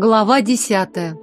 Глава десятая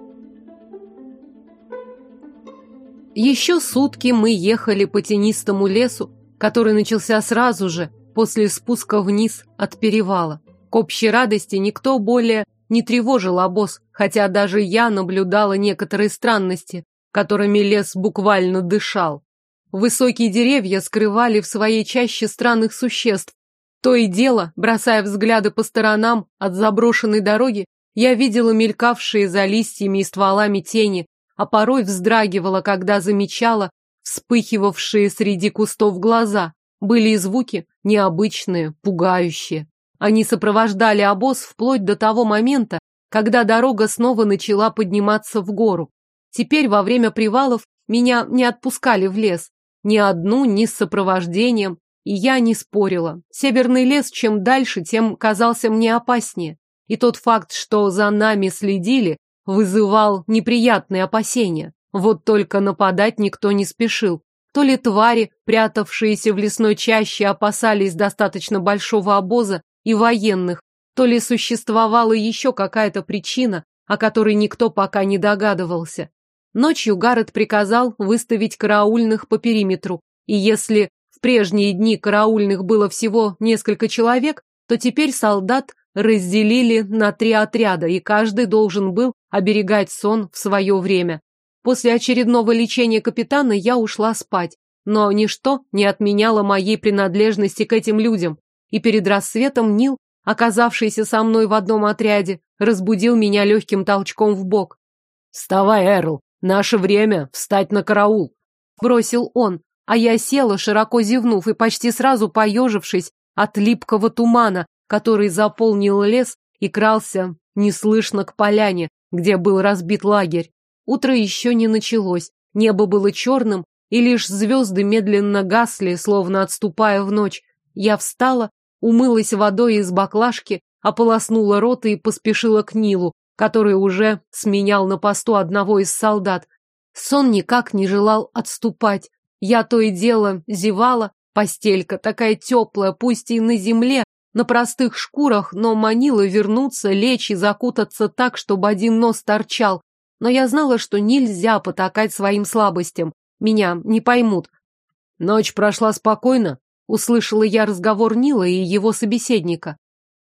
Еще сутки мы ехали по тенистому лесу, который начался сразу же после спуска вниз от перевала. К общей радости никто более не тревожил обоз, хотя даже я наблюдала некоторые странности, которыми лес буквально дышал. Высокие деревья скрывали в своей чаще странных существ. То и дело, бросая взгляды по сторонам от заброшенной дороги, я видела мелькавшие за листьями и стволами тени, а порой вздрагивала, когда замечала вспыхивавшие среди кустов глаза. Были и звуки необычные, пугающие. Они сопровождали обоз вплоть до того момента, когда дорога снова начала подниматься в гору. Теперь во время привалов меня не отпускали в лес. Ни одну, ни с сопровождением. И я не спорила. Северный лес чем дальше, тем казался мне опаснее. И тот факт, что за нами следили, вызывал неприятные опасения. Вот только нападать никто не спешил. То ли твари, прятавшиеся в лесной чаще, опасались достаточно большого обоза и военных, то ли существовала еще какая-то причина, о которой никто пока не догадывался. Ночью Гаррет приказал выставить караульных по периметру, и если в прежние дни караульных было всего несколько человек, то теперь солдат разделили на три отряда, и каждый должен был оберегать сон в свое время. После очередного лечения капитана я ушла спать, но ничто не отменяло моей принадлежности к этим людям, и перед рассветом Нил, оказавшийся со мной в одном отряде, разбудил меня легким толчком в бок. «Вставай, Эрл, наше время встать на караул!» Бросил он, а я села, широко зевнув и почти сразу поежившись от липкого тумана, который заполнил лес и крался неслышно к поляне, где был разбит лагерь. Утро еще не началось, небо было черным, и лишь звезды медленно гасли, словно отступая в ночь. Я встала, умылась водой из баклажки, ополоснула рот и поспешила к Нилу, который уже сменял на посту одного из солдат. Сон никак не желал отступать. Я то и дело зевала, постелька такая теплая, пусть и на земле, на простых шкурах, но манила вернуться, лечь и закутаться так, чтобы один нос торчал. Но я знала, что нельзя потакать своим слабостям. Меня не поймут. Ночь прошла спокойно. Услышала я разговор Нила и его собеседника.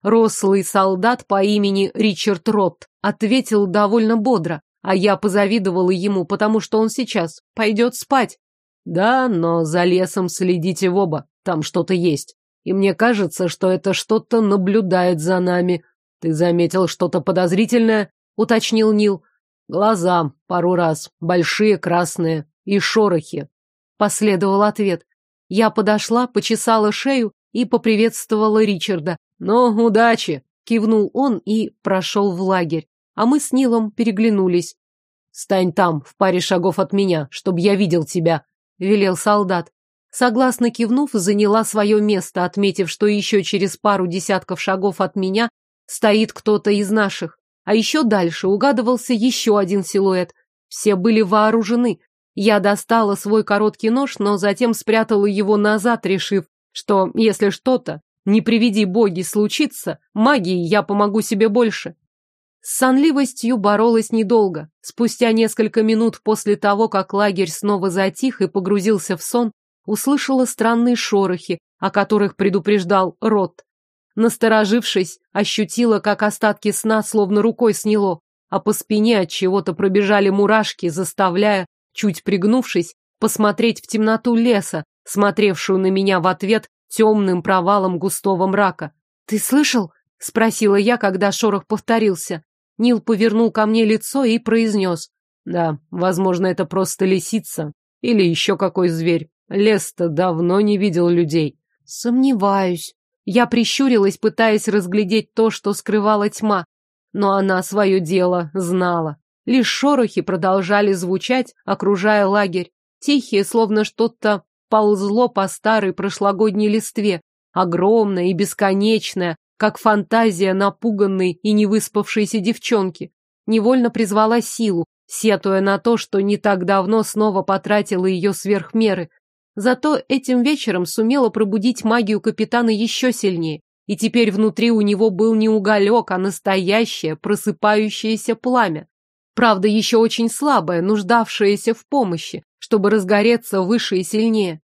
Рослый солдат по имени Ричард Ротт ответил довольно бодро, а я позавидовала ему, потому что он сейчас пойдет спать. Да, но за лесом следите в оба, там что-то есть и мне кажется, что это что-то наблюдает за нами. Ты заметил что-то подозрительное? Уточнил Нил. Глаза пару раз, большие, красные, и шорохи. Последовал ответ. Я подошла, почесала шею и поприветствовала Ричарда. «Ну, удачи!» — кивнул он и прошел в лагерь. А мы с Нилом переглянулись. «Стань там, в паре шагов от меня, чтобы я видел тебя», — велел солдат. Согласно кивнув, заняла свое место, отметив, что еще через пару десятков шагов от меня стоит кто-то из наших. А еще дальше угадывался еще один силуэт. Все были вооружены. Я достала свой короткий нож, но затем спрятала его назад, решив, что если что-то, не приведи боги, случится, магией я помогу себе больше. С сонливостью боролась недолго. Спустя несколько минут после того, как лагерь снова затих и погрузился в сон, услышала странные шорохи, о которых предупреждал Рот. Насторожившись, ощутила, как остатки сна словно рукой сняло, а по спине от чего-то пробежали мурашки, заставляя, чуть пригнувшись, посмотреть в темноту леса, смотревшую на меня в ответ темным провалом густого мрака. «Ты слышал?» — спросила я, когда шорох повторился. Нил повернул ко мне лицо и произнес. «Да, возможно, это просто лисица или еще какой зверь. Лес-то давно не видел людей. Сомневаюсь. Я прищурилась, пытаясь разглядеть то, что скрывала тьма. Но она свое дело знала. Лишь шорохи продолжали звучать, окружая лагерь. Тихие, словно что-то ползло по старой прошлогодней листве. Огромное и бесконечное, как фантазия напуганной и невыспавшейся девчонки. Невольно призвала силу, сетуя на то, что не так давно снова потратила ее сверх меры, Зато этим вечером сумела пробудить магию капитана еще сильнее. и теперь внутри у него был не уголек, а настоящее просыпающееся пламя. Правда, еще очень слабое, нуждавшееся в помощи, чтобы разгореться выше и сильнее.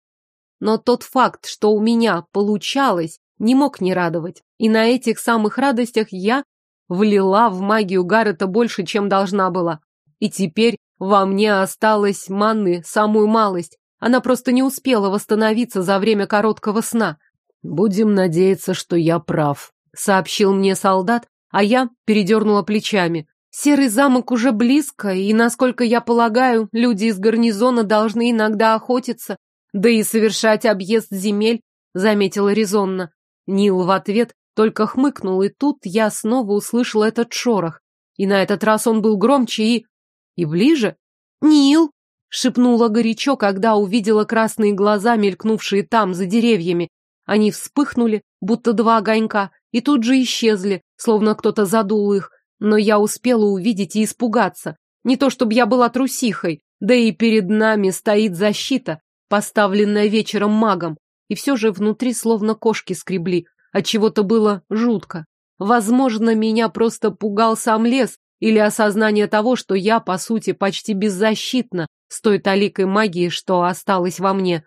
Но тот факт, что у меня получалось, не мог не радовать. И на этих самых радостях я влила в магию Гаррета больше, чем должна была. И теперь во мне осталось манны самую малость. Она просто не успела восстановиться за время короткого сна. «Будем надеяться, что я прав», — сообщил мне солдат, а я передернула плечами. Серый замок уже близко, и, насколько я полагаю, люди из гарнизона должны иногда охотиться, да и совершать объезд земель, заметила резонно. Нил в ответ только хмыкнул, и тут я снова услышала этот шорох. И на этот раз он был громче и... и ближе. «Нил!» — шепнула горячо, когда увидела красные глаза, мелькнувшие там, за деревьями. Они вспыхнули, будто два огонька, и тут же исчезли, словно кто-то задул их. Но я успела увидеть и испугаться. Не то чтобы я была трусихой, да и перед нами стоит защита, поставленная вечером магом. И все же внутри словно кошки скребли, от чего то было жутко. Возможно, меня просто пугал сам лес или осознание того, что я, по сути, почти беззащитна с той таликой магии, что осталось во мне.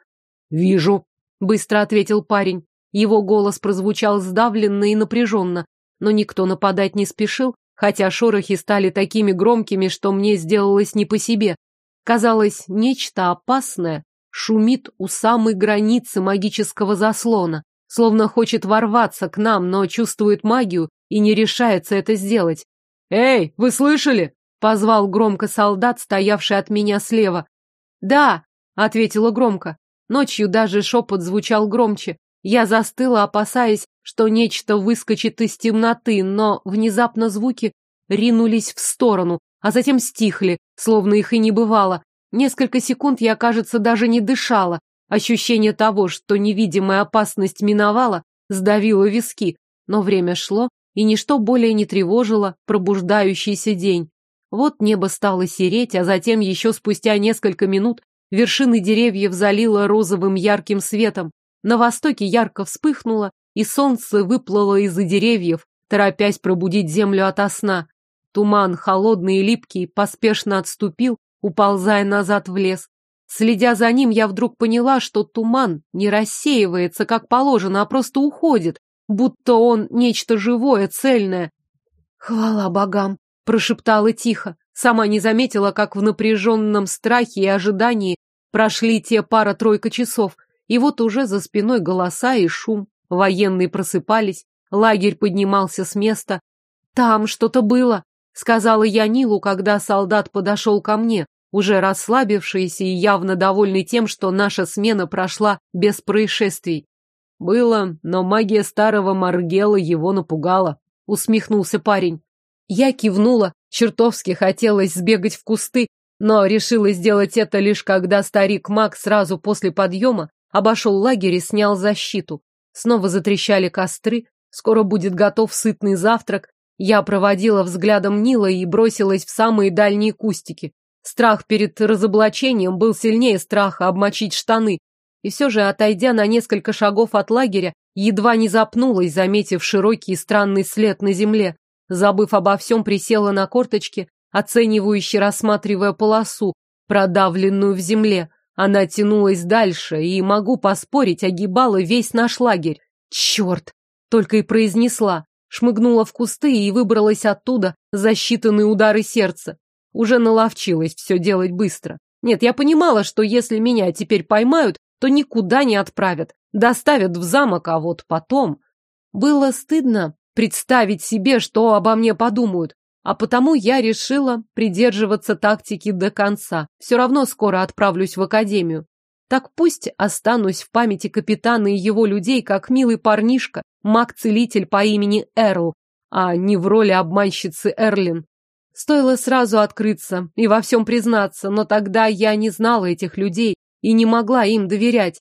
«Вижу», — быстро ответил парень. Его голос прозвучал сдавленно и напряженно, но никто нападать не спешил, хотя шорохи стали такими громкими, что мне сделалось не по себе. Казалось, нечто опасное шумит у самой границы магического заслона, словно хочет ворваться к нам, но чувствует магию и не решается это сделать. «Эй, вы слышали?» — позвал громко солдат, стоявший от меня слева. «Да», — ответила громко. Ночью даже шепот звучал громче. Я застыла, опасаясь, что нечто выскочит из темноты, но внезапно звуки ринулись в сторону, а затем стихли, словно их и не бывало, Несколько секунд я, кажется, даже не дышала. Ощущение того, что невидимая опасность миновала, сдавило виски. Но время шло, и ничто более не тревожило пробуждающийся день. Вот небо стало сереть, а затем еще спустя несколько минут вершины деревьев залило розовым ярким светом. На востоке ярко вспыхнуло, и солнце выплыло из-за деревьев, торопясь пробудить землю ото сна. Туман, холодный и липкий, поспешно отступил, уползая назад в лес. Следя за ним, я вдруг поняла, что туман не рассеивается, как положено, а просто уходит, будто он нечто живое, цельное. «Хвала богам!» — прошептала тихо. Сама не заметила, как в напряженном страхе и ожидании прошли те пара-тройка часов, и вот уже за спиной голоса и шум. Военные просыпались, лагерь поднимался с места. Там что-то было, сказала я Нилу, когда солдат подошел ко мне, уже расслабившийся и явно довольный тем, что наша смена прошла без происшествий. Было, но магия старого Маргела его напугала, усмехнулся парень. Я кивнула, чертовски хотелось сбегать в кусты, но решила сделать это лишь когда старик Маг сразу после подъема обошел лагерь и снял защиту. Снова затрещали костры, скоро будет готов сытный завтрак, я проводила взглядом Нила и бросилась в самые дальние кустики. Страх перед разоблачением был сильнее страха обмочить штаны. И все же, отойдя на несколько шагов от лагеря, едва не запнулась, заметив широкий и странный след на земле. Забыв обо всем, присела на корточки, оценивающе рассматривая полосу, продавленную в земле. Она тянулась дальше, и, могу поспорить, огибала весь наш лагерь. Черт! Только и произнесла шмыгнула в кусты и выбралась оттуда за считанные удары сердца. Уже наловчилась все делать быстро. Нет, я понимала, что если меня теперь поймают, то никуда не отправят. Доставят в замок, а вот потом... Было стыдно представить себе, что обо мне подумают, а потому я решила придерживаться тактики до конца. Все равно скоро отправлюсь в академию. Так пусть останусь в памяти капитана и его людей, как милый парнишка, маг-целитель по имени Эрл, а не в роли обманщицы Эрлин. Стоило сразу открыться и во всем признаться, но тогда я не знала этих людей и не могла им доверять.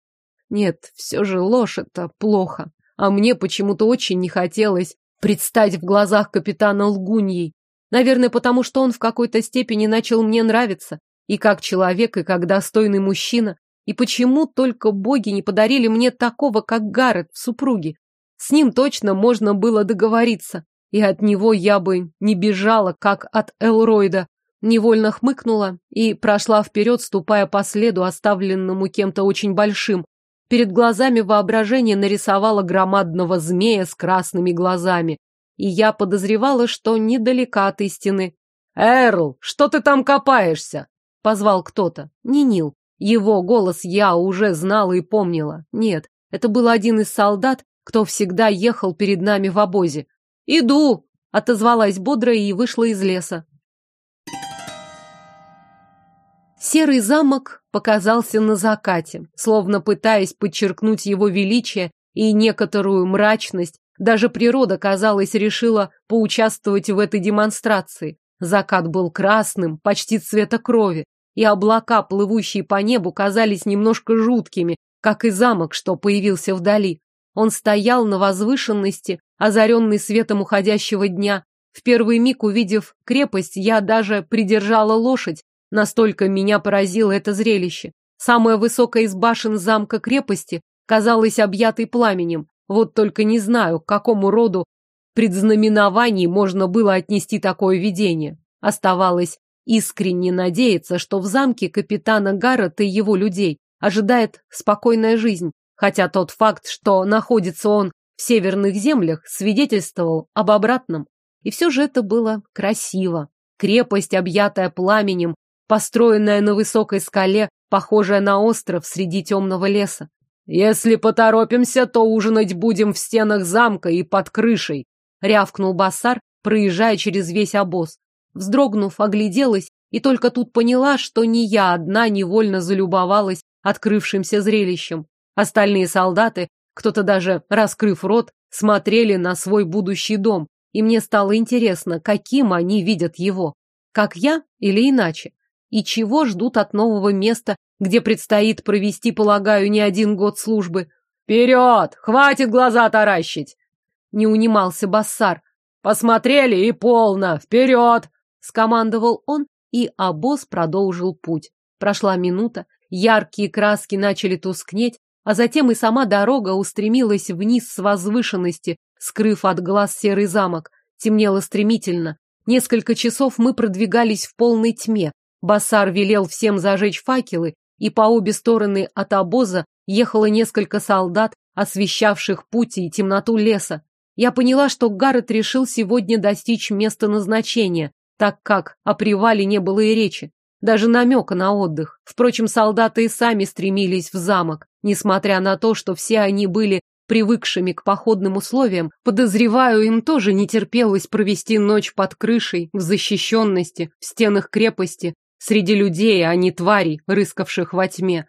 Нет, все же ложь это плохо, а мне почему-то очень не хотелось предстать в глазах капитана лгуньей. Наверное, потому что он в какой-то степени начал мне нравиться, и как человек, и как достойный мужчина. И почему только боги не подарили мне такого, как Гаррет, в супруге? С ним точно можно было договориться. И от него я бы не бежала, как от Элройда. Невольно хмыкнула и прошла вперед, ступая по следу, оставленному кем-то очень большим. Перед глазами воображение нарисовало громадного змея с красными глазами. И я подозревала, что недалека от истины. «Эрл, что ты там копаешься?» — позвал кто-то. Не Нил. Его голос я уже знала и помнила. Нет, это был один из солдат, кто всегда ехал перед нами в обозе. «Иду!» — отозвалась бодро и вышла из леса. Серый замок показался на закате, словно пытаясь подчеркнуть его величие и некоторую мрачность. Даже природа, казалось, решила поучаствовать в этой демонстрации. Закат был красным, почти цвета крови, и облака, плывущие по небу, казались немножко жуткими, как и замок, что появился вдали. Он стоял на возвышенности, озаренный светом уходящего дня. В первый миг, увидев крепость, я даже придержала лошадь, настолько меня поразило это зрелище. Самая высокая из башен замка крепости казалась объятой пламенем. Вот только не знаю, к какому роду предзнаменований можно было отнести такое видение. Оставалось искренне надеяться, что в замке капитана Гаррета и его людей ожидает спокойная жизнь, хотя тот факт, что находится он в северных землях, свидетельствовал об обратном. И все же это было красиво. Крепость, объятая пламенем, построенная на высокой скале, похожая на остров среди темного леса. «Если поторопимся, то ужинать будем в стенах замка и под крышей», — рявкнул Бассар, проезжая через весь обоз. Вздрогнув, огляделась и только тут поняла, что не я одна невольно залюбовалась открывшимся зрелищем. Остальные солдаты, кто-то даже раскрыв рот, смотрели на свой будущий дом, и мне стало интересно, каким они видят его. Как я или иначе? И чего ждут от нового места, где предстоит провести, полагаю, не один год службы? «Вперед! Хватит глаза таращить!» Не унимался Бассар. «Посмотрели и полно! Вперед!» Скомандовал он, и обоз продолжил путь. Прошла минута, яркие краски начали тускнеть, а затем и сама дорога устремилась вниз с возвышенности, скрыв от глаз серый замок. Темнело стремительно. Несколько часов мы продвигались в полной тьме. Басар велел всем зажечь факелы, и по обе стороны от обоза ехало несколько солдат, освещавших путь и темноту леса. Я поняла, что Гаррет решил сегодня достичь места назначения, так как о привале не было и речи, даже намека на отдых. Впрочем, солдаты и сами стремились в замок, несмотря на то, что все они были привыкшими к походным условиям, подозреваю, им тоже не терпелось провести ночь под крышей, в защищенности, в стенах крепости, среди людей, а не тварей, рыскавших во тьме.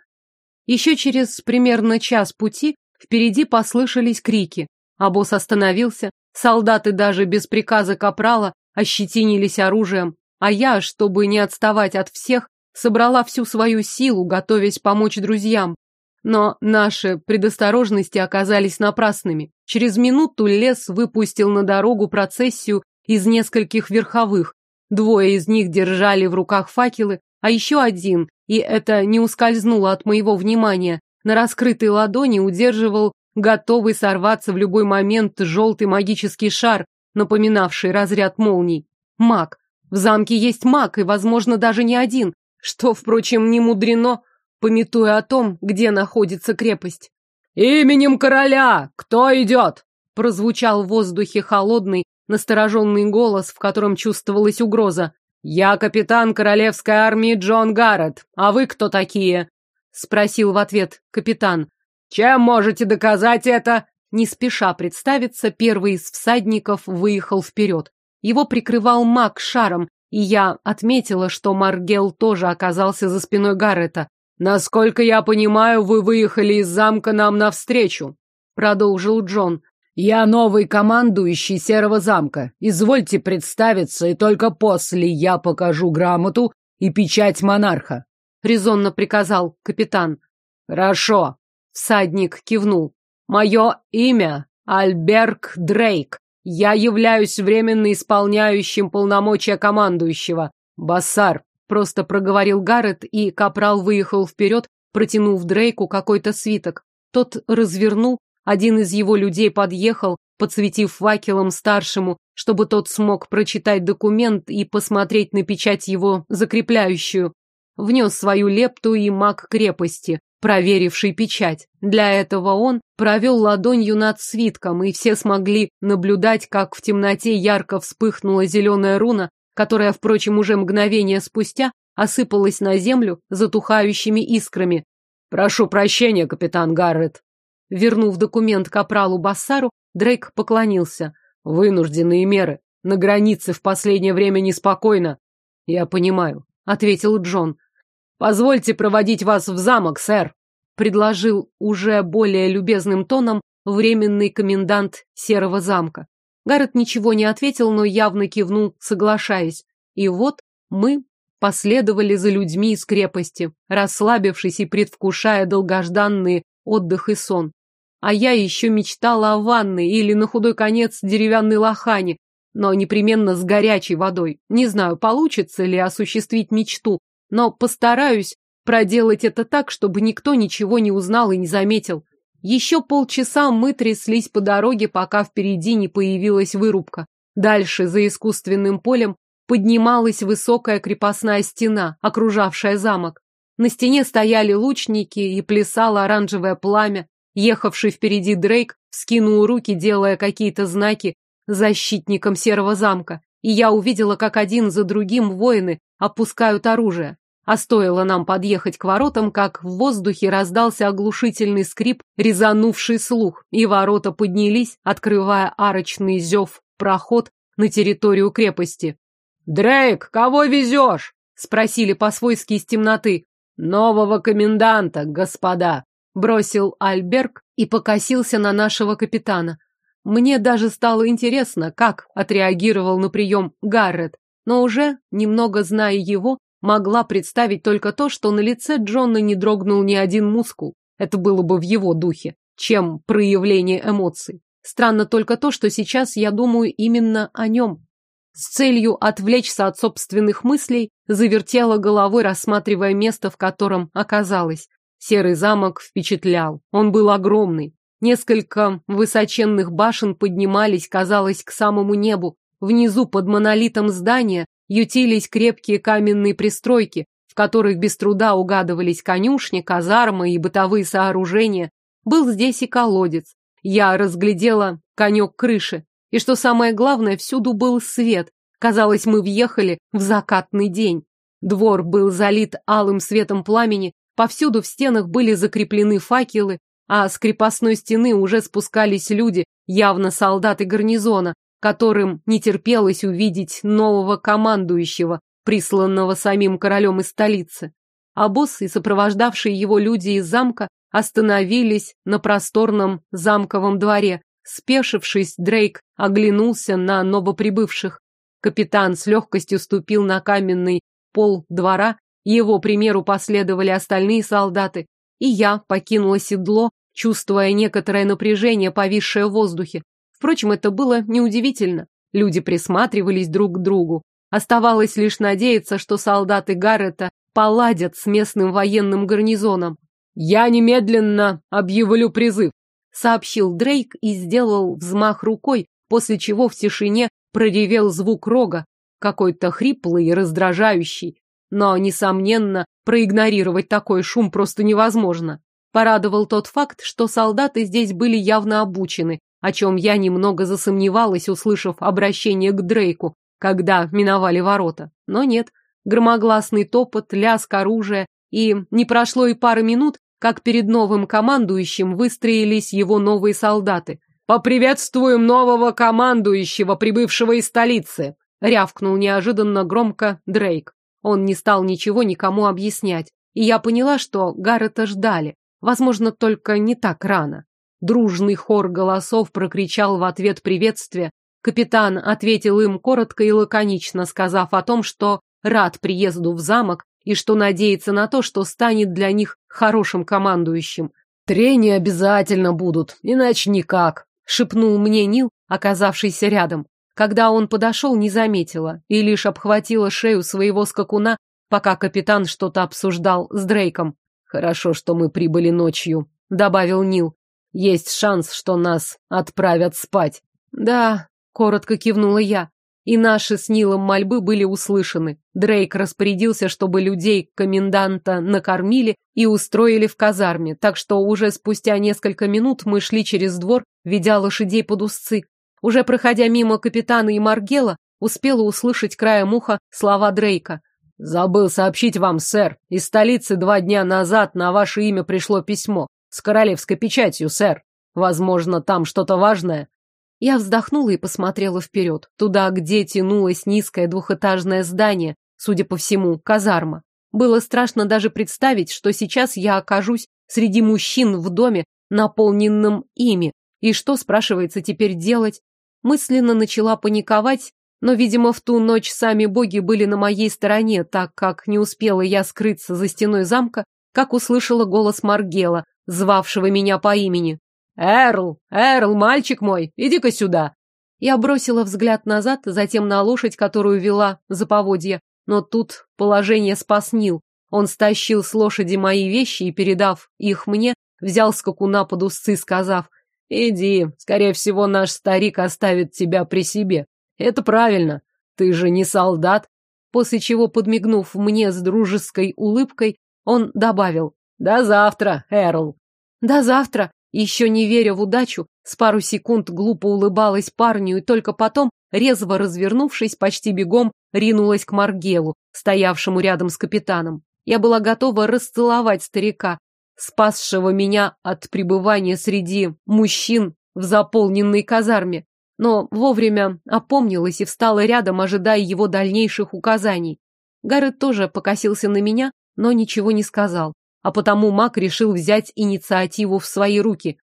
Еще через примерно час пути впереди послышались крики. Босс остановился, солдаты даже без приказа капрала ощетинились оружием, а я, чтобы не отставать от всех, собрала всю свою силу, готовясь помочь друзьям. Но наши предосторожности оказались напрасными. Через минуту лес выпустил на дорогу процессию из нескольких верховых. Двое из них держали в руках факелы, а еще один, и это не ускользнуло от моего внимания, на раскрытой ладони удерживал готовый сорваться в любой момент желтый магический шар, напоминавший разряд молний. Маг. В замке есть маг, и, возможно, даже не один, что, впрочем, не мудрено, пометуя о том, где находится крепость. «Именем короля! Кто идет?» прозвучал в воздухе холодный, настороженный голос, в котором чувствовалась угроза. «Я капитан королевской армии Джон Гаррет. А вы кто такие?» спросил в ответ капитан. «Чем можете доказать это?» Не спеша представиться, первый из всадников выехал вперед. Его прикрывал маг шаром, и я отметила, что Маргел тоже оказался за спиной Гаррета. «Насколько я понимаю, вы выехали из замка нам навстречу», — продолжил Джон. «Я новый командующий Серого замка. Извольте представиться, и только после я покажу грамоту и печать монарха», — резонно приказал капитан. «Хорошо», — всадник кивнул. Мое имя Альберг Дрейк. Я являюсь временно исполняющим полномочия командующего. Бассар, просто проговорил Гаррет, и капрал выехал вперед, протянув Дрейку какой-то свиток. Тот развернул, Один из его людей подъехал, подсветив факелом старшему, чтобы тот смог прочитать документ и посмотреть на печать его закрепляющую. Внес свою лепту и маг крепости, проверивший печать. Для этого он провел ладонью над свитком, и все смогли наблюдать, как в темноте ярко вспыхнула зеленая руна, которая, впрочем, уже мгновение спустя осыпалась на землю затухающими искрами. «Прошу прощения, капитан Гаррет». Вернув документ капралу Бассару, Дрейк поклонился. «Вынужденные меры. На границе в последнее время неспокойно». «Я понимаю», — ответил Джон. «Позвольте проводить вас в замок, сэр», — предложил уже более любезным тоном временный комендант Серого замка. Гаррет ничего не ответил, но явно кивнул, соглашаясь. И вот мы последовали за людьми из крепости, расслабившись и предвкушая долгожданный отдых и сон. А я еще мечтала о ванной или, на худой конец, деревянной лохане, но непременно с горячей водой. Не знаю, получится ли осуществить мечту, но постараюсь проделать это так, чтобы никто ничего не узнал и не заметил. Еще полчаса мы тряслись по дороге, пока впереди не появилась вырубка. Дальше, за искусственным полем, поднималась высокая крепостная стена, окружавшая замок. На стене стояли лучники и плясало оранжевое пламя. Ехавший впереди Дрейк скинул руки, делая какие-то знаки защитникам серого замка. И я увидела, как один за другим воины опускают оружие. А стоило нам подъехать к воротам, как в воздухе раздался оглушительный скрип, резанувший слух, и ворота поднялись, открывая арочный зев проход на территорию крепости. «Дрейк, кого везешь?» — спросили по-свойски из темноты. «Нового коменданта, господа!» — бросил Альберг и покосился на нашего капитана. Мне даже стало интересно, как отреагировал на прием Гаррет, но уже, немного зная его, могла представить только то, что на лице Джона не дрогнул ни один мускул. Это было бы в его духе, чем проявление эмоций. Странно только то, что сейчас я думаю именно о нем. С целью отвлечься от собственных мыслей, завертела головой, рассматривая место, в котором оказалась. Серый замок впечатлял. Он был огромный. Несколько высоченных башен поднимались, казалось, к самому небу. Внизу, под монолитом здания, ютились крепкие каменные пристройки, в которых без труда угадывались конюшни, казармы и бытовые сооружения. Был здесь и колодец. Я разглядела конек крыши. И что самое главное, всюду был свет. Казалось, мы въехали в закатный день. Двор был залит алым светом пламени, повсюду в стенах были закреплены факелы, а с крепостной стены уже спускались люди, явно солдаты гарнизона, которым не терпелось увидеть нового командующего, присланного самим королем из столицы. А босс и сопровождавшие его люди из замка остановились на просторном замковом дворе, Спешившись, Дрейк оглянулся на новоприбывших. Капитан с легкостью ступил на каменный пол двора, его примеру последовали остальные солдаты, и я покинула седло, чувствуя некоторое напряжение, повисшее в воздухе. Впрочем, это было неудивительно. Люди присматривались друг к другу. Оставалось лишь надеяться, что солдаты Гаррета поладят с местным военным гарнизоном. «Я немедленно объявлю призыв», сообщил Дрейк и сделал взмах рукой, после чего в тишине проревел звук рога, какой-то хриплый и раздражающий. Но, несомненно, проигнорировать такой шум просто невозможно. Порадовал тот факт, что солдаты здесь были явно обучены, о чем я немного засомневалась, услышав обращение к Дрейку, когда миновали ворота. Но нет, громогласный топот, лязг оружия, и не прошло и пары минут, как перед новым командующим выстроились его новые солдаты. «Поприветствуем нового командующего, прибывшего из столицы!» — рявкнул неожиданно громко Дрейк. Он не стал ничего никому объяснять, и я поняла, что Гаррета ждали, возможно, только не так рано. Дружный хор голосов прокричал в ответ приветствие. Капитан ответил им коротко и лаконично, сказав о том, что рад приезду в замок и что надеется на то, что станет для них хорошим командующим. «Трения обязательно будут, иначе никак», — шепнул мне Нил, оказавшийся рядом. Когда он подошел, не заметила и лишь обхватила шею своего скакуна, пока капитан что-то обсуждал с Дрейком. «Хорошо, что мы прибыли ночью», — добавил Нил. Есть шанс, что нас отправят спать. Да, коротко кивнула я. И наши с Нилом мольбы были услышаны. Дрейк распорядился, чтобы людей коменданта накормили и устроили в казарме, так что уже спустя несколько минут мы шли через двор, ведя лошадей под узцы. Уже проходя мимо капитана и Маргела, успела услышать краем уха слова Дрейка. «Забыл сообщить вам, сэр. Из столицы два дня назад на ваше имя пришло письмо. С королевской печатью, сэр. Возможно, там что-то важное». Я вздохнула и посмотрела вперед, туда, где тянулось низкое двухэтажное здание, судя по всему, казарма. Было страшно даже представить, что сейчас я окажусь среди мужчин в доме, наполненном ими, и что, спрашивается, теперь делать? Мысленно начала паниковать но, видимо, в ту ночь сами боги были на моей стороне, так как не успела я скрыться за стеной замка, как услышала голос Маргела, звавшего меня по имени. «Эрл! Эрл, мальчик мой, иди-ка сюда!» Я бросила взгляд назад, затем на лошадь, которую вела за поводья, но тут положение спас Нил. Он стащил с лошади мои вещи и, передав их мне, взял скакуна под усы, сказав, «Иди, скорее всего, наш старик оставит тебя при себе. Это правильно. Ты же не солдат. После чего, подмигнув мне с дружеской улыбкой, он добавил «До завтра, Эрл». «До завтра», еще не веря в удачу, с пару секунд глупо улыбалась парню и только потом, резво развернувшись, почти бегом ринулась к Маргелу, стоявшему рядом с капитаном. Я была готова расцеловать старика, спасшего меня от пребывания среди мужчин в заполненной казарме но вовремя опомнилась и встала рядом, ожидая его дальнейших указаний. Гаррет тоже покосился на меня, но ничего не сказал, а потому маг решил взять инициативу в свои руки.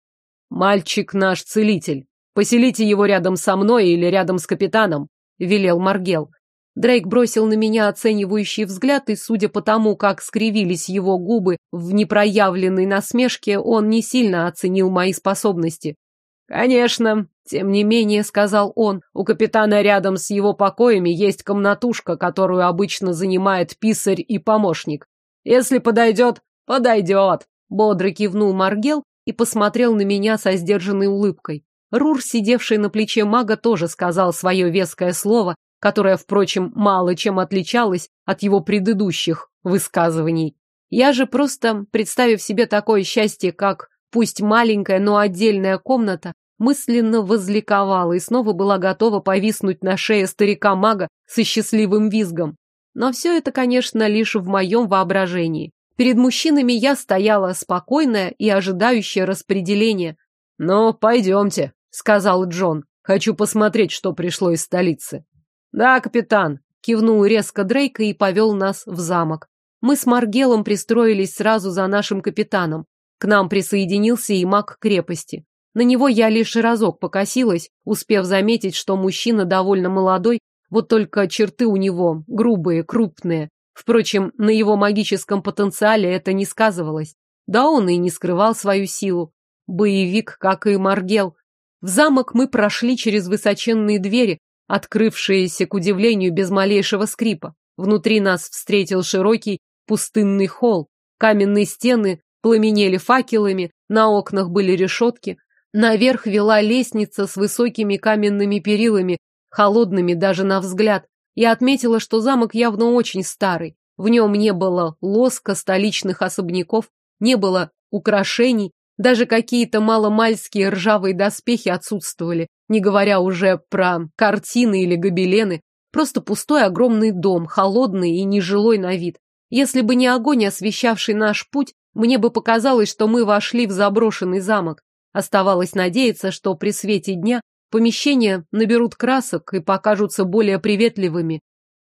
«Мальчик наш целитель. Поселите его рядом со мной или рядом с капитаном», — велел Маргел. Дрейк бросил на меня оценивающий взгляд, и, судя по тому, как скривились его губы в непроявленной насмешке, он не сильно оценил мои способности. «Конечно, тем не менее, сказал он, у капитана рядом с его покоями есть комнатушка, которую обычно занимает писарь и помощник. Если подойдет, подойдет. Бодро кивнул Маргел и посмотрел на меня со сдержанной улыбкой. Рур, сидевший на плече мага, тоже сказал свое веское слово, которое, впрочем, мало чем отличалось от его предыдущих высказываний. Я же просто, представив себе такое счастье, как пусть маленькая, но отдельная комната, мысленно возликовала и снова была готова повиснуть на шее старика-мага со счастливым визгом. Но все это, конечно, лишь в моем воображении. Перед мужчинами я стояла спокойная и ожидающая распределения. «Ну, пойдемте», — сказал Джон. «Хочу посмотреть, что пришло из столицы». «Да, капитан», — кивнул резко Дрейка и повел нас в замок. Мы с Маргелом пристроились сразу за нашим капитаном. К нам присоединился и маг крепости. На него я лишь разок покосилась, успев заметить, что мужчина довольно молодой, вот только черты у него грубые, крупные. Впрочем, на его магическом потенциале это не сказывалось. Да он и не скрывал свою силу. Боевик, как и Маргел. В замок мы прошли через высоченные двери, открывшиеся, к удивлению, без малейшего скрипа. Внутри нас встретил широкий пустынный холл. Каменные стены пламенели факелами, на окнах были решетки, Наверх вела лестница с высокими каменными перилами, холодными даже на взгляд. Я отметила, что замок явно очень старый. В нем не было лоска столичных особняков, не было украшений, даже какие-то маломальские ржавые доспехи отсутствовали, не говоря уже про картины или гобелены. Просто пустой огромный дом, холодный и нежилой на вид. Если бы не огонь, освещавший наш путь, мне бы показалось, что мы вошли в заброшенный замок. Оставалось надеяться, что при свете дня помещения наберут красок и покажутся более приветливыми.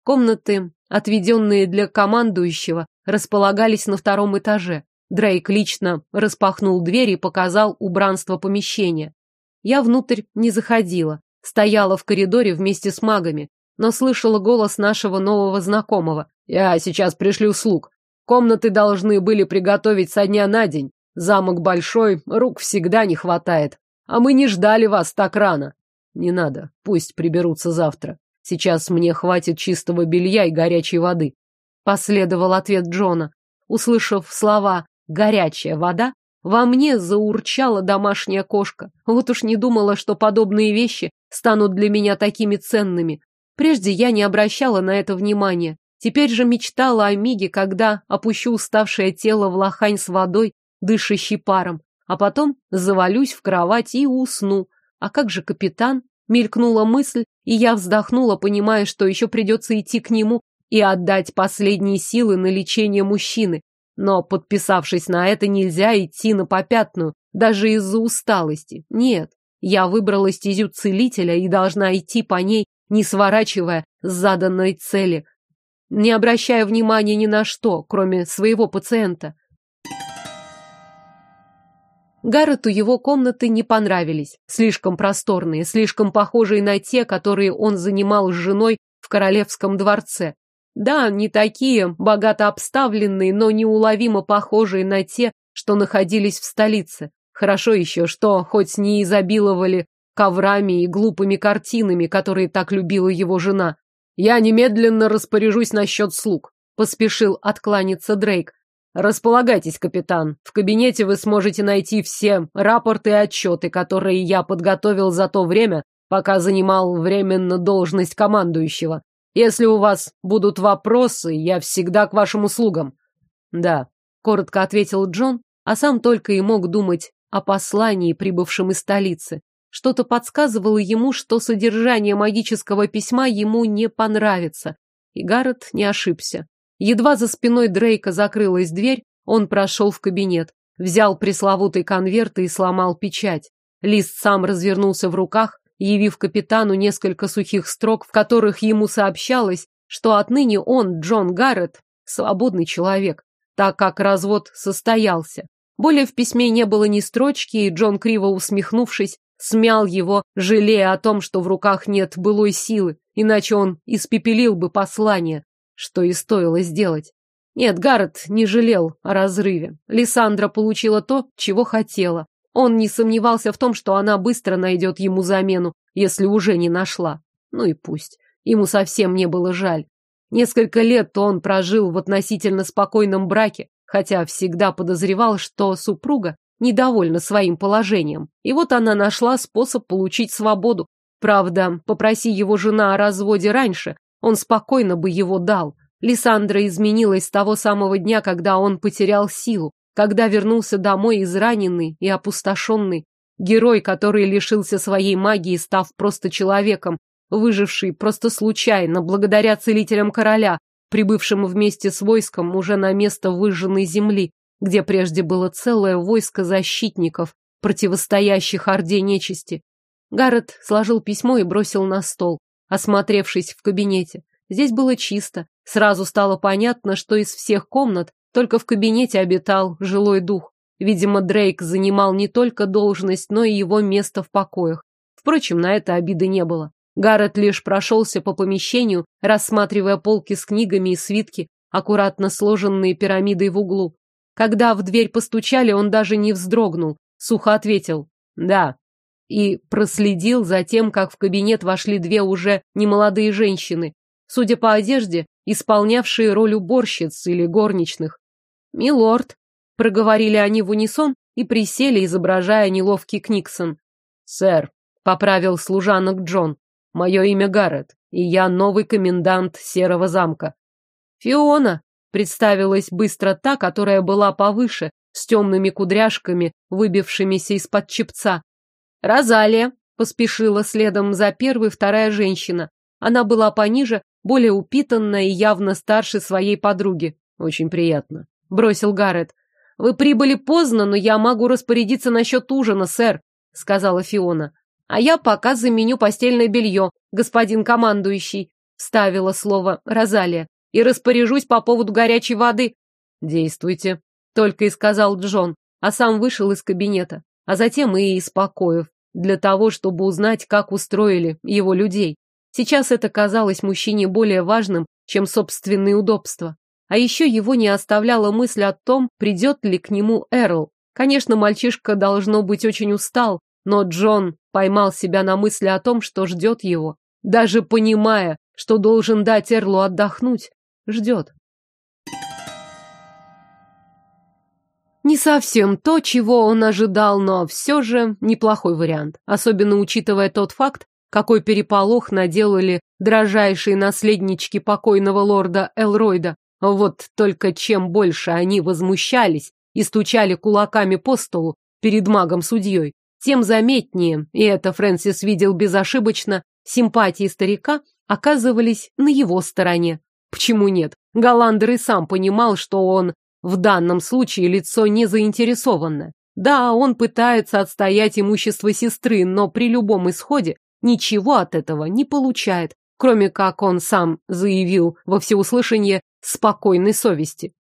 Комнаты, отведенные для командующего, располагались на втором этаже. Дрейк лично распахнул дверь и показал убранство помещения. Я внутрь не заходила, стояла в коридоре вместе с магами, но слышала голос нашего нового знакомого. «Я сейчас пришлю слуг. Комнаты должны были приготовить со дня на день. Замок большой, рук всегда не хватает. А мы не ждали вас так рано. Не надо, пусть приберутся завтра. Сейчас мне хватит чистого белья и горячей воды. Последовал ответ Джона. Услышав слова «горячая вода», Во мне заурчала домашняя кошка. Вот уж не думала, что подобные вещи станут для меня такими ценными. Прежде я не обращала на это внимания. Теперь же мечтала о миге, когда опущу уставшее тело в лохань с водой, дышащей паром, а потом завалюсь в кровать и усну. А как же капитан? Мелькнула мысль, и я вздохнула, понимая, что еще придется идти к нему и отдать последние силы на лечение мужчины. Но, подписавшись на это, нельзя идти на попятную, даже из-за усталости. Нет, я выбрала стезю целителя и должна идти по ней, не сворачивая с заданной цели, не обращая внимания ни на что, кроме своего пациента. Гаррету его комнаты не понравились. Слишком просторные, слишком похожие на те, которые он занимал с женой в королевском дворце. Да, не такие, богато обставленные, но неуловимо похожие на те, что находились в столице. Хорошо еще, что хоть не изобиловали коврами и глупыми картинами, которые так любила его жена. Я немедленно распоряжусь насчет слуг, поспешил откланяться Дрейк. Располагайтесь, капитан. В кабинете вы сможете найти все рапорты и отчеты, которые я подготовил за то время, пока занимал временно должность командующего. Если у вас будут вопросы, я всегда к вашим услугам. Да, коротко ответил Джон, а сам только и мог думать о послании, прибывшем из столицы. Что-то подсказывало ему, что содержание магического письма ему не понравится. И Гаррет не ошибся. Едва за спиной Дрейка закрылась дверь, он прошел в кабинет, взял пресловутый конверт и сломал печать. Лист сам развернулся в руках, явив капитану несколько сухих строк, в которых ему сообщалось, что отныне он, Джон Гаррет, свободный человек, так как развод состоялся. Более в письме не было ни строчки, и Джон, криво усмехнувшись, смял его, жалея о том, что в руках нет былой силы, иначе он испепелил бы послание что и стоило сделать. Нет, Гаррет не жалел о разрыве. Лиссандра получила то, чего хотела. Он не сомневался в том, что она быстро найдет ему замену, если уже не нашла. Ну и пусть. Ему совсем не было жаль. Несколько лет он прожил в относительно спокойном браке, хотя всегда подозревал, что супруга недовольна своим положением. И вот она нашла способ получить свободу. Правда, попроси его жена о разводе раньше, он спокойно бы его дал. Лиссандра изменилась с того самого дня, когда он потерял силу, когда вернулся домой израненный и опустошенный. Герой, который лишился своей магии, став просто человеком, выживший просто случайно, благодаря целителям короля, прибывшим вместе с войском уже на место выжженной земли, где прежде было целое войско защитников, противостоящих орде нечисти. Гаррет сложил письмо и бросил на стол осмотревшись в кабинете. Здесь было чисто. Сразу стало понятно, что из всех комнат только в кабинете обитал жилой дух. Видимо, Дрейк занимал не только должность, но и его место в покоях. Впрочем, на это обиды не было. Гаррет лишь прошелся по помещению, рассматривая полки с книгами и свитки, аккуратно сложенные пирамидой в углу. Когда в дверь постучали, он даже не вздрогнул, сухо ответил «Да» и проследил за тем, как в кабинет вошли две уже немолодые женщины, судя по одежде, исполнявшие роль уборщиц или горничных. «Милорд», — проговорили они в унисон и присели, изображая неловкий Книксон. «Сэр», — поправил служанок Джон, — «мое имя Гаррет, и я новый комендант Серого замка». «Фиона», — представилась быстро та, которая была повыше, с темными кудряшками, выбившимися из-под чепца. Розалия поспешила следом за первой вторая женщина. Она была пониже, более упитанная и явно старше своей подруги. Очень приятно, бросил Гаррет. Вы прибыли поздно, но я могу распорядиться насчет ужина, сэр, сказала Фиона. А я пока заменю постельное белье, господин командующий, вставила слово Розалия, и распоряжусь по поводу горячей воды. Действуйте, только и сказал Джон, а сам вышел из кабинета, а затем и из покоев для того, чтобы узнать, как устроили его людей. Сейчас это казалось мужчине более важным, чем собственные удобства. А еще его не оставляла мысль о том, придет ли к нему Эрл. Конечно, мальчишка должно быть очень устал, но Джон поймал себя на мысли о том, что ждет его. Даже понимая, что должен дать Эрлу отдохнуть, ждет. Не совсем то, чего он ожидал, но все же неплохой вариант, особенно учитывая тот факт, какой переполох наделали дрожайшие наследнички покойного лорда Элройда. Вот только чем больше они возмущались и стучали кулаками по столу перед магом-судьей, тем заметнее, и это Фрэнсис видел безошибочно, симпатии старика оказывались на его стороне. Почему нет? Голландер и сам понимал, что он в данном случае лицо не заинтересованное. Да, он пытается отстоять имущество сестры, но при любом исходе ничего от этого не получает, кроме как он сам заявил во всеуслышание спокойной совести.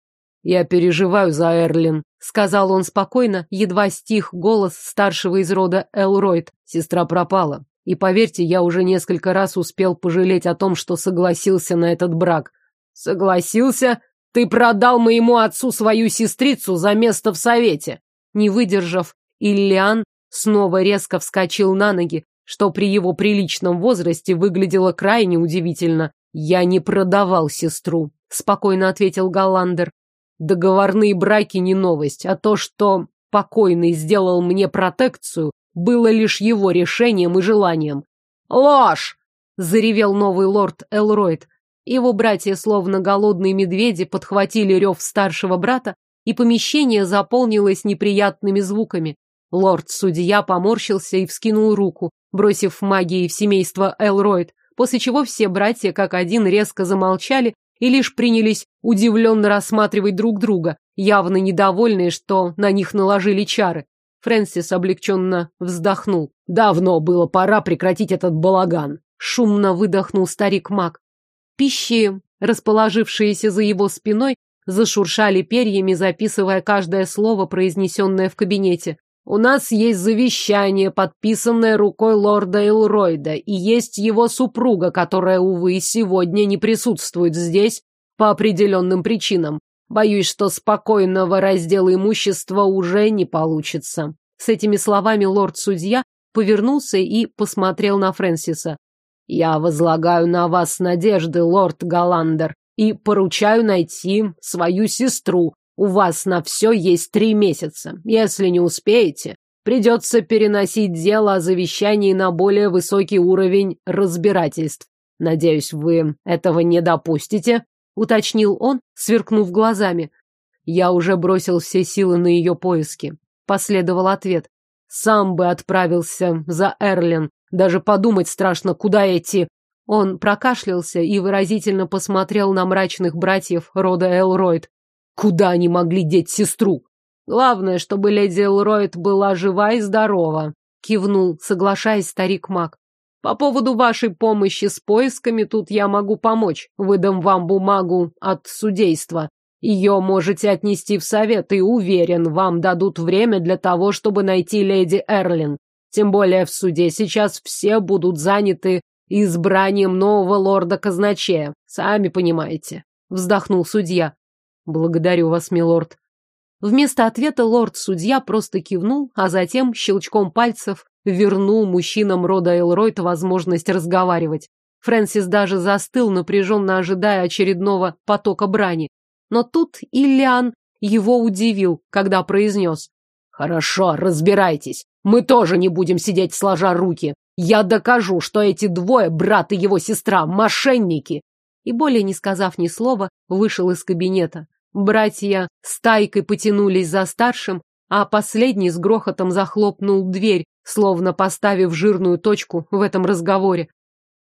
«Я переживаю за Эрлин», — сказал он спокойно, едва стих голос старшего из рода Элройд. Сестра пропала. И поверьте, я уже несколько раз успел пожалеть о том, что согласился на этот брак. «Согласился?» Ты продал моему отцу свою сестрицу за место в совете. Не выдержав, Иллиан снова резко вскочил на ноги, что при его приличном возрасте выглядело крайне удивительно. Я не продавал сестру, спокойно ответил Голландер. Договорные браки не новость, а то, что покойный сделал мне протекцию, было лишь его решением и желанием. Ложь! заревел новый лорд Элройд. Его братья, словно голодные медведи, подхватили рев старшего брата, и помещение заполнилось неприятными звуками. Лорд-судья поморщился и вскинул руку, бросив магии в семейство Элройд, после чего все братья как один резко замолчали и лишь принялись удивленно рассматривать друг друга, явно недовольные, что на них наложили чары. Фрэнсис облегченно вздохнул. Давно было пора прекратить этот балаган. Шумно выдохнул старик-маг. Пищи, расположившиеся за его спиной, зашуршали перьями, записывая каждое слово, произнесенное в кабинете. «У нас есть завещание, подписанное рукой лорда Элройда, и есть его супруга, которая, увы, сегодня не присутствует здесь по определенным причинам. Боюсь, что спокойного раздела имущества уже не получится». С этими словами лорд-судья повернулся и посмотрел на Фрэнсиса. Я возлагаю на вас надежды, лорд Галандер, и поручаю найти свою сестру. У вас на все есть три месяца. Если не успеете, придется переносить дело о завещании на более высокий уровень разбирательств. Надеюсь, вы этого не допустите, уточнил он, сверкнув глазами. Я уже бросил все силы на ее поиски. Последовал ответ. Сам бы отправился за Эрлин, даже подумать страшно, куда идти. Он прокашлялся и выразительно посмотрел на мрачных братьев рода Элройд. Куда они могли деть сестру? Главное, чтобы леди Элройд была жива и здорова, кивнул, соглашаясь старик Мак. По поводу вашей помощи с поисками тут я могу помочь. Выдам вам бумагу от судейства. Ее можете отнести в совет, и уверен, вам дадут время для того, чтобы найти леди Эрлин. Тем более в суде сейчас все будут заняты избранием нового лорда-казначея. Сами понимаете. Вздохнул судья. Благодарю вас, милорд. Вместо ответа лорд-судья просто кивнул, а затем щелчком пальцев вернул мужчинам рода Элройт возможность разговаривать. Фрэнсис даже застыл, напряженно ожидая очередного потока брани. Но тут Иллиан его удивил, когда произнес. «Хорошо, разбирайтесь. Мы тоже не будем сидеть сложа руки. Я докажу, что эти двое, брат и его сестра, мошенники. И более не сказав ни слова, вышел из кабинета. Братья стайкой потянулись за старшим, а последний с грохотом захлопнул дверь, словно поставив жирную точку в этом разговоре.